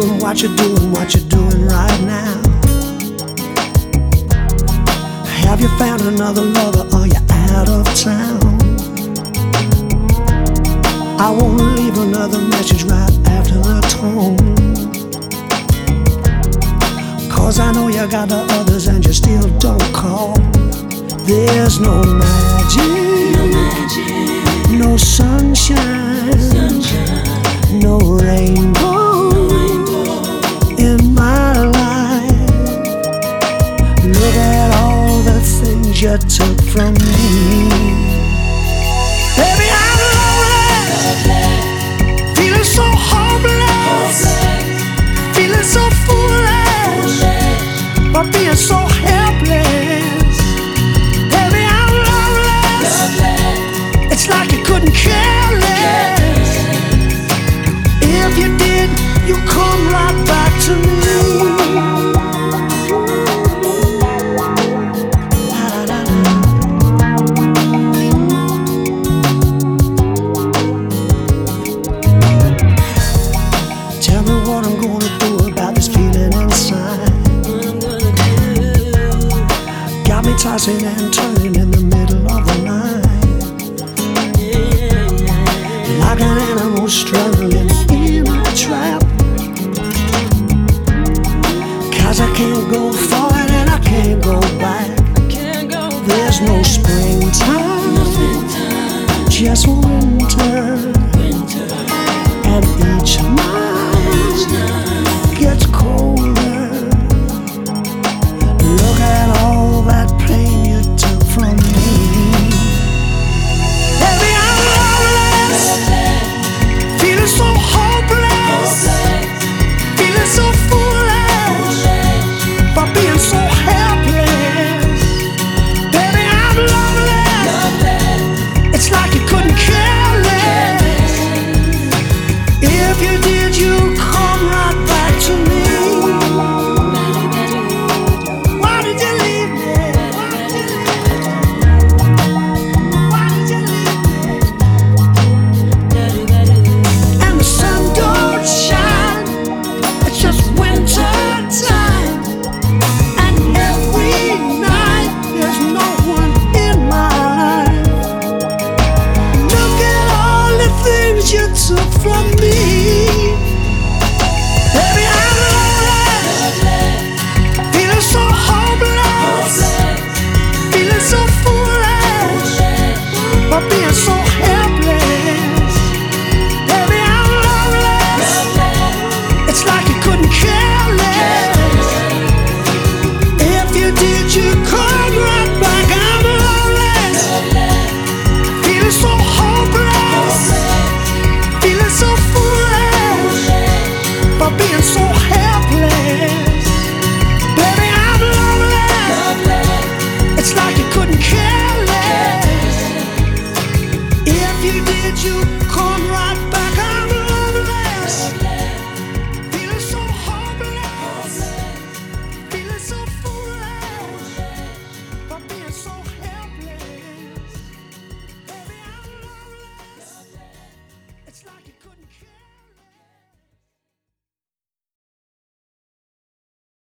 doing, what you're doing, what you're doing right now. Have you found another lover? Are you out of town? I won't leave another message right after the tone. Cause I know you got the others and you still don't call. There's no magic, tossing and turning in the middle of the night. Like an animal struggling in a trap. Cause I can't go forward and I can't go back. There's no springtime, just winter. you come right back?